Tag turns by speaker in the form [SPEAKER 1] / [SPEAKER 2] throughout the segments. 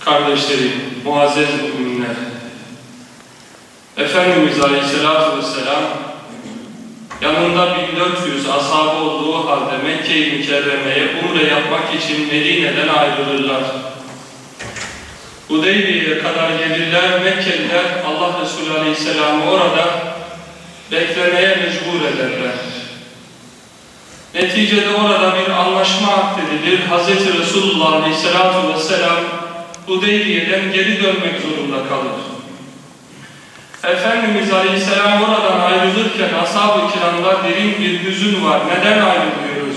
[SPEAKER 1] kardeşlerim, muazzez müminler. Efendimiz Aleyhisselatü Vesselam yanında 1400 ashabı olduğu halde Mekke-i Mükerreme'ye umre yapmak için Medine'den ayrılırlar. Hudeybiye'ye kadar gelirler, Mekkeliler Allah Resulü Aleyhisselam'ı orada beklemeye mecbur ederler. Neticede orada bir anlaşma akdedilir. Hz. Resulullah Aleyhisselatü Vesselam Hudeybiye'den geri dönmek zorunda kalır. Efendimiz Aleyhisselam oradan ayrılırken ashab-ı kiramda derin bir hüzün var. Neden ayrılıyoruz?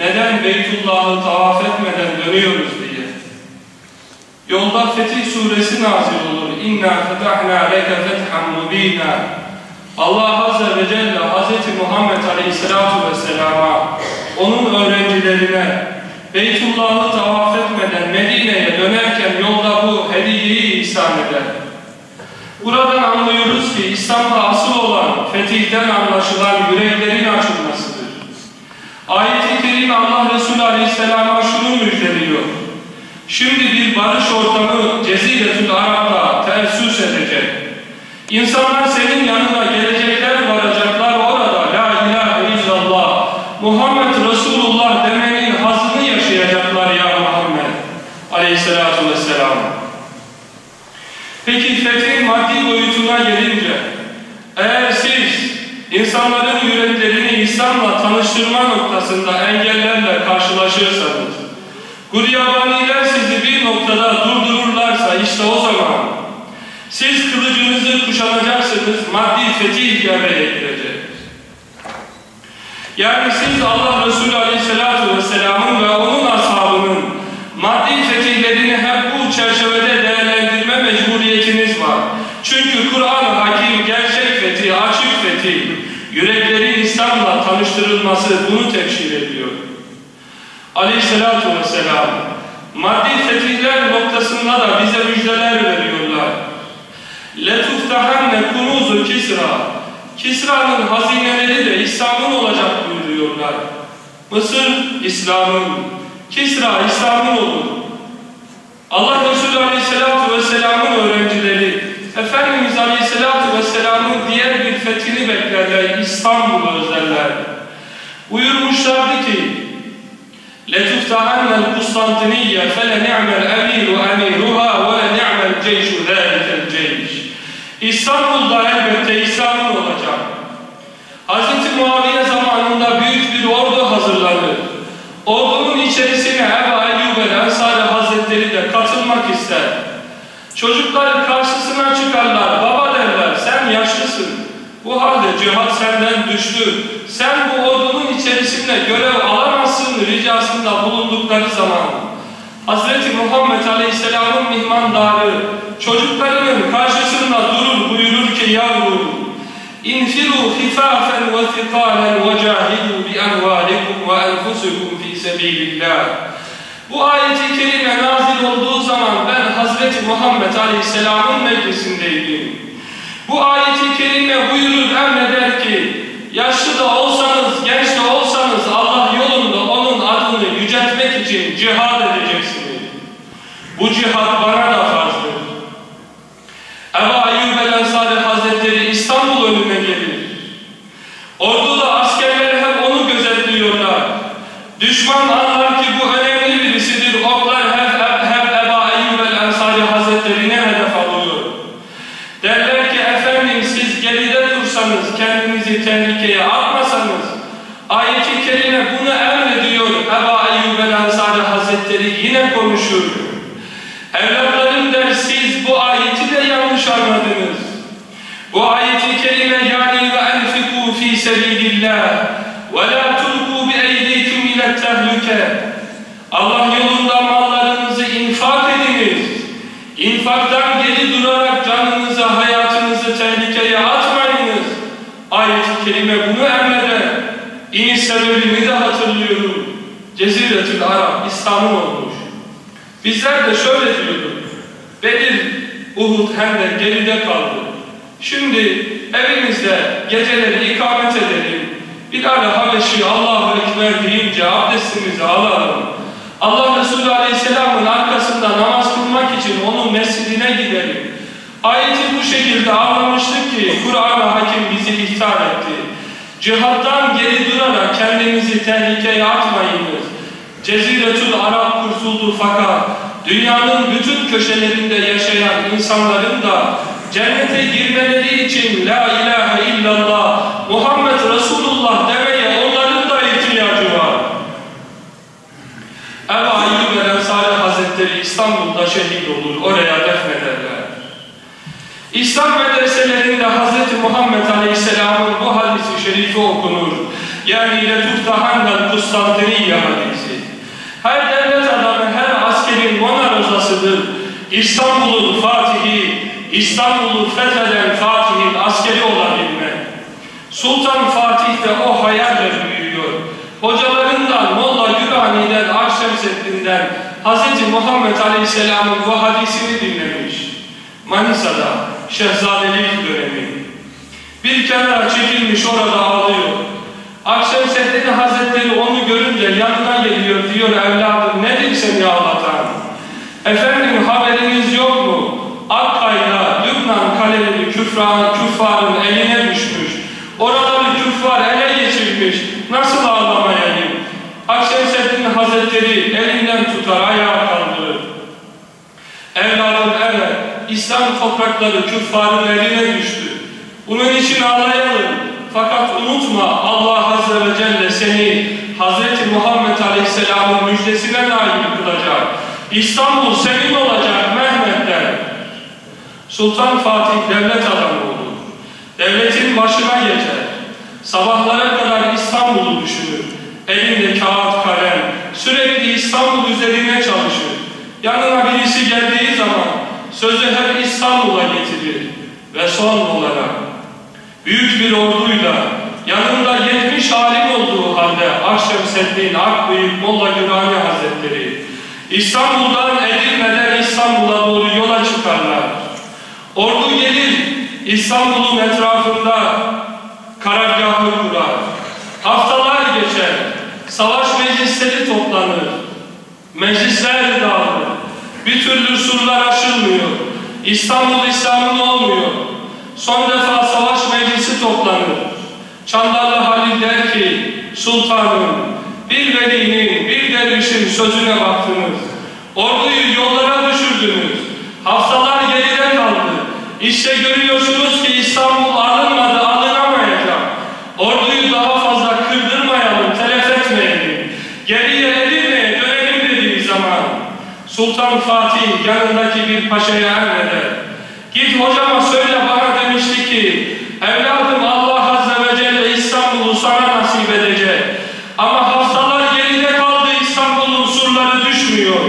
[SPEAKER 1] Neden Beytullah'ı tavaf etmeden dönüyoruz diye. Yolda Fetih Suresi nazil olur. İnna fetahna leke fethan mubina. Allah Azze ve Celle Hz. Muhammed Aleyhisselatü Vesselam'a, onun öğrencilerine Beytullah'ı tavaf etmeden Medine'ye dönerken yolda bu hediyeyi ihsan eder. Buradan anlıyoruz ki İslam'da asıl olan fetihten anlaşılan yüreklerin açılmasıdır. Ayet-i Kerime Allah Resulü Aleyhisselam'a şunu müjdeliyor. Şimdi bir barış ortamı Ceziretül Arap'ta teessüs edecek. İnsanlar senin yanına gelecekler, varacaklar orada La ilahe illallah Muhammed Resulullah demenin hazını yaşayacaklar ya Muhammed Aleyhisselatü Vesselam. Peki fethin maddi boyutuna gelince eğer siz insanların yüreklerini İslam'la tanıştırma noktasında engellerle karşılaşırsanız Guryabaniler sizi bir noktada durdururlarsa işte o zaman siz kılıcınızı kuşanacaksınız, maddi fetih devreye girecek. Yani siz Allah Resulü Aleyhisselatü Vesselam'ın ve onun ashabının tanıştırılması bunu tekşir ediyor. Aleyhisselatü Vesselam maddi fetihler noktasında da bize müjdeler veriyorlar. لَتُفْتَحَنَّ كُنُوزُ Kisra Kisra'nın hazineleri de İslam'ın olacak buyuruyorlar. Mısır İslam'ın, Kisra İslam'ın olur. Allah Resulü Aleyhisselatü Vesselam'ın öğrencileri, Efendimiz Aleyhisselatü Vesselam'ın diğer bir fethini beklerler, İstanbul'u özlerler. Buyurmuşlardı ki, لَتُفْتَحَنَّ الْقُسْطَنْتِنِيَّ فَلَنِعْمَ الْاَمِيرُ اَمِيرُهَا وَلَنِعْمَ الْجَيْشُ ذَٰلِكَ الْجَيْشِ İstanbul'da elbette İslam'ın olacak. Hz. Muaviye zamanında büyük bir ordu hazırlanır. Ordunun içerisine Ebu Eyyub el-Ensari Hazretleri de katılmak ister. Çocuklar karşısına çıkarlar, baba derler, sen yaşlısın. Bu halde cihat senden düştü. Sen bu ordunun içerisinde görev alamazsın ricasında bulundukları zaman. Hz. Muhammed Aleyhisselam'ın mihmandarı çocuklarının karşısında durur buyurur ki yavrum İnfiru hifafen ve thikalen ve cahidu bi envalikum ve enfusikum fi sebilillah Bu ayeti kerime nazil olduğu zaman ben Hazreti Muhammed Aleyhisselam'ın meclisindeydim. Bu ayeti kerime buyurur emreder ki yaşlı da olsanız, genç de olsanız Allah yolunda onun adını yüceltmek için cihad edeceksiniz. Bu cihad bana da farzdır. Ebu Eyyub el-Ensari Hazretleri İstanbul önüne gelir. Orduda askerler hep onu gözetliyorlar. Düşman anlar ki bu önemli birisidir. Oklar hep, hep, hep Ebu Eyyub el-Ensari Hazretleri'ne hedef alıyor. Derler ki efendim siz geride dursanız, kendinizi tehlikeye atmasanız, ayet-i kerime bunu emrediyor Ebu Eyyub el-Ensari Hazretleri yine konuşur. Evlatlarım der siz bu ayeti de yanlış anladınız. Bu ayeti kerime yani ve enfiku fi sebilillah ve la tulku bi eydikum ile tehlike. Allah yolunda mallarınızı infak ediniz. İnfaktan geri durarak canınızı, hayatınızı tehlikeye atmayınız. Ayet-i kerime bunu emreder. İniş sebebini de hatırlıyorum. Ceziretül Arap, İslam'ın olmuş. Bizler de şöyle diyorduk. Bedir, Uhud hem de geride kaldı. Şimdi evimizde geceleri ikamet edelim. Bilal-i Habeşi Allahu Ekber deyince abdestimizi alalım. Allah Resulü Aleyhisselam'ın arkasında namaz kılmak için onun mescidine gidelim. Ayeti bu şekilde anlamıştık ki Kur'an-ı Hakim bizi ihtar etti. Cihattan geri durarak kendinizi tehlikeye atmayınız. Ceziretül Arap kurtuldu fakat dünyanın bütün köşelerinde yaşayan insanların da cennete girmeleri için La ilahe illallah Muhammed Resulullah demeye onların da ihtiyacı var. Ebu Ayyub Ensari Hazretleri İstanbul'da şehit olur, oraya defnederler. İslam medreselerinde Hz. Muhammed Aleyhisselam'ın bu hadisi şerifi okunur. Yani letuftahandan Kustantiniye hadisi. Her devlet adamı, her askerin monarozasıdır. İstanbul'un fatihi, İstanbul'u fetheden Fatih'in askeri olabilmek. Sultan Fatih de o hayalle büyüyor. Hocalarından Molla Gürani'den, Akşemseddin'den Hz. Muhammed Aleyhisselam'ın bu hadisini dinlemiş. Manisa'da Şehzadelik dönemi. Bir kenara çekilmiş orada ağlıyor. Akşemseddin Hazretleri onu görünce yanına geliyor diyor evladım nedir seni ağlatan? Efendim haberiniz yok mu? Akkay'da Lübnan kaleleri küfran, küffarın eline düşmüş. İslam toprakları küffarın eline düştü. Bunun için ağlayalım. Fakat unutma Allah Azze ve Celle seni Hz. Muhammed Aleyhisselam'ın müjdesine nail kılacak. İstanbul senin olacak Mehmet'ten. Sultan Fatih devlet adamı olur. Devletin başına geçer. Sabahlara kadar İstanbul'u düşünür. Elinde kağıt kalem, sürekli İstanbul üzerine çalışır. Yanına birisi geldiği zaman sözü hep İstanbul'a getirir. Ve son olarak büyük bir orduyla yanında 70 alim olduğu halde Akşemseddin Akbıyık Molla Gürani Hazretleri İstanbul'dan Edirne'den İstanbul'a doğru yola çıkarlar. Ordu gelir İstanbul'un etrafında karargahı kurar. Haftalar geçer. Savaş meclisleri toplanır. Meclisler dağılır. Bir türlü surlar aşılmıyor. İstanbul İslam'ın olmuyor. Son defa savaş meclisi toplanır. Çandarlı Halil der ki, Sultanım, bir velinin, bir dervişin sözüne baktınız. Orduyu yollara düşürdünüz. Haftalar geride kaldı. İşte görüyorsunuz yanındaki bir paşaya emreder. Git hocama söyle bana demişti ki evladım Allah Azze ve Celle İstanbul'u sana nasip edecek. Ama haftalar geride kaldı İstanbul'un surları düşmüyor.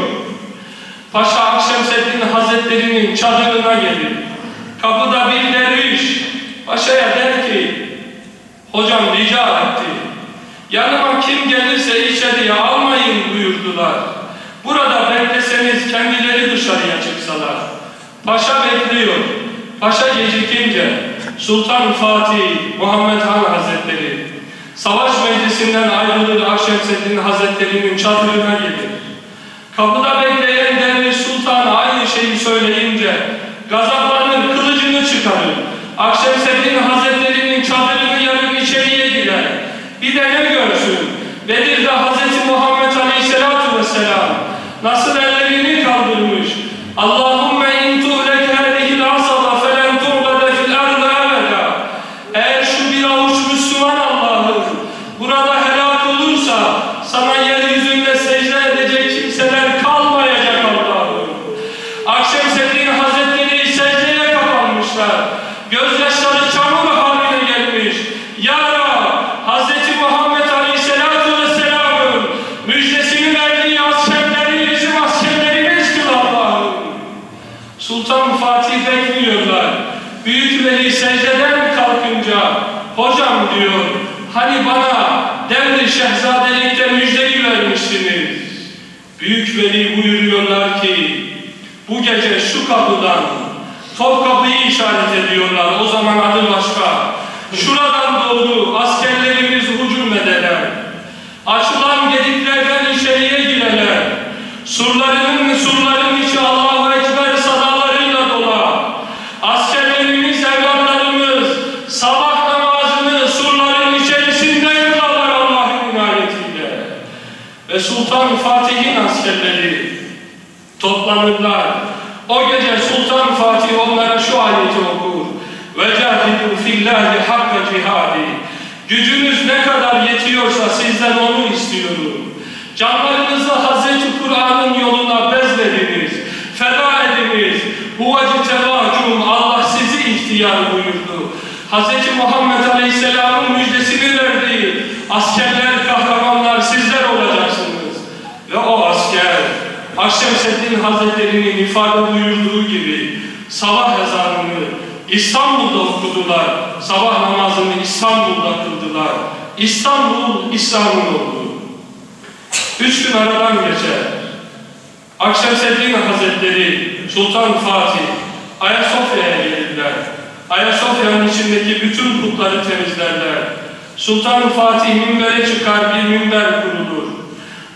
[SPEAKER 1] Paşa Akşemseddin Hazretleri'nin çadırına gelir. Kapıda bir derviş paşaya der ki hocam rica etti. Yanıma kim gelirse içeriye almayın buyurdular. Burada bekleseniz kendileri dışarıya çıksalar. Paşa bekliyor. Paşa gecikince Sultan Fatih Muhammed Han Hazretleri savaş meclisinden ayrılır Akşemseddin Hazretleri'nin çadırına gelir. Kapıda bekleyen derviş sultan aynı şeyi söyleyince gazaplanır, kılıcını çıkarır. Akşemseddin Hazretleri'nin çadırını yarıp içeriye girer. Bir de ne görsün? Bedir'de Hazreti Muhammed Aleyhisselatü Vesselam nasıl ellerini kaldırmış. Allahümme in tuhlek hâzihil asaba felen tuğbede fil ardı ebeda. Eğer şu bir avuç Müslüman Allah'ım burada helak olursa sana yeryüzünde secde edecek kimseler kalmayacak Allah'ım. Akşemseddin Hazretleri secdeye kapanmışlar. Gözyaşları çamur haline gelmiş. Ya Rab, Hazreti Muhammed Aleyhisselatü Vesselam'ın müjdesini verdiği askerleri bizim askerlerimiz kıl Allah'ım. Sultan Fatih bekliyorlar. Büyük veli secdeden kalkınca hocam diyor hani bana devri şehzadelikte müjdeyi vermiştiniz. Büyük veli buyuruyorlar ki bu gece şu kapıdan Topkapı'yı işaret ediyorlar. O zaman adı başka. Şuradan doğru askerlerimiz hücum ederler. Açılan gediklerden içeriye girerler. ve Fatih'in askerleri toplanırlar. O gece Sultan Fatih onlara şu ayeti okur. وَجَاهِدُوا فِي اللّٰهِ حَقَّ cihadi. Gücünüz ne kadar yetiyorsa sizden onu istiyorum. Canlarınızı Hazreti Kur'an'ın yoluna bezlediniz, feda ediniz. Huvecitevâkûm Allah sizi ihtiyar buyurdu. Hazreti Muhammed Aleyhisselam'ın müjdesini verdiği askerler, Akşemseddin Hazretleri'nin ifade buyurduğu gibi sabah ezanını İstanbul'da okudular. Sabah namazını İstanbul'da kıldılar. İstanbul, İslam'ın oldu. Üç gün aradan geçer. Akşemseddin Hazretleri, Sultan Fatih, Ayasofya'ya gelirler. Ayasofya'nın içindeki bütün putları temizlerler. Sultan Fatih minbere çıkar, bir minber kurulur.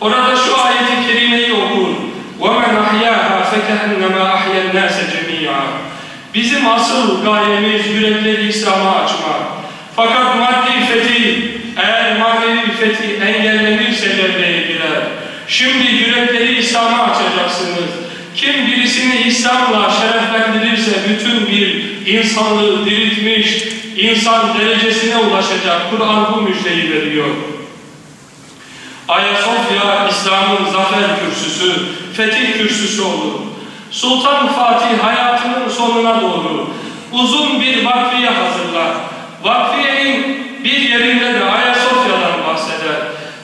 [SPEAKER 1] Orada şu ayeti kerimeyi okur. وَمَنْ أَحْيَاهَا فَكَهَنَّمَا أَحْيَا النَّاسَ جَمِيعًا Bizim asıl gayemiz yürekleri İslam'a açmak. Fakat maddi fethi, eğer manevi fethi engellenirse devreye girer. Şimdi yürekleri İslam'a açacaksınız. Kim birisini İslam'la şereflendirirse bütün bir insanlığı diriltmiş, insan derecesine ulaşacak. Kur'an bu müjdeyi veriyor. Ayasofya İslam'ın zafer kürsüsü, fetih kürsüsü olur. Sultan Fatih hayatının sonuna doğru uzun bir vakfiye hazırlar. Vakfiyenin bir yerinde de Ayasofya'dan bahseder.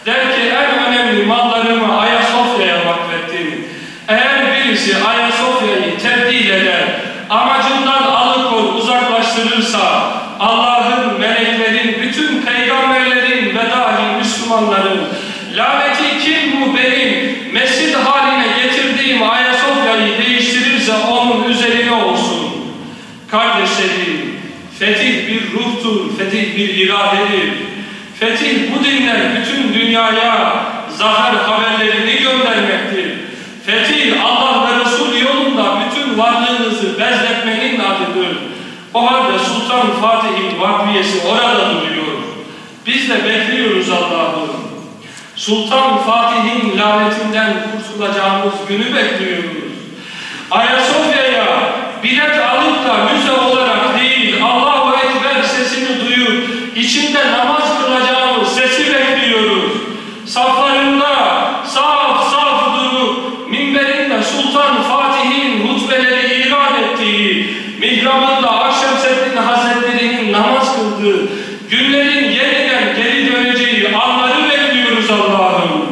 [SPEAKER 1] Der ki en önemli mallarımı Ayasofya'ya vakfettim. Eğer birisi Ayasofya'yı tebdil eder, amacından alıkol uzaklaştırırsa Allah'ın, meleklerin, bütün peygamberlerin ve dahi Müslümanların laneti kim bu benim mescid haline getirdiğim Ayasofya'yı değiştirirse onun üzerine olsun. Kardeşlerim, fetih bir ruhtur, fetih bir iradedir. Fetih bu dinler bütün dünyaya zafer haberlerini göndermektir. Fetih Allah ve Resul yolunda bütün varlığınızı bezletmenin adıdır. O halde Sultan Fatih'in vakfiyesi orada duruyor. Biz de bekliyoruz Allah'ım. Sultan Fatih'in lanetinden kurtulacağımız günü bekliyoruz. Ayasofya'ya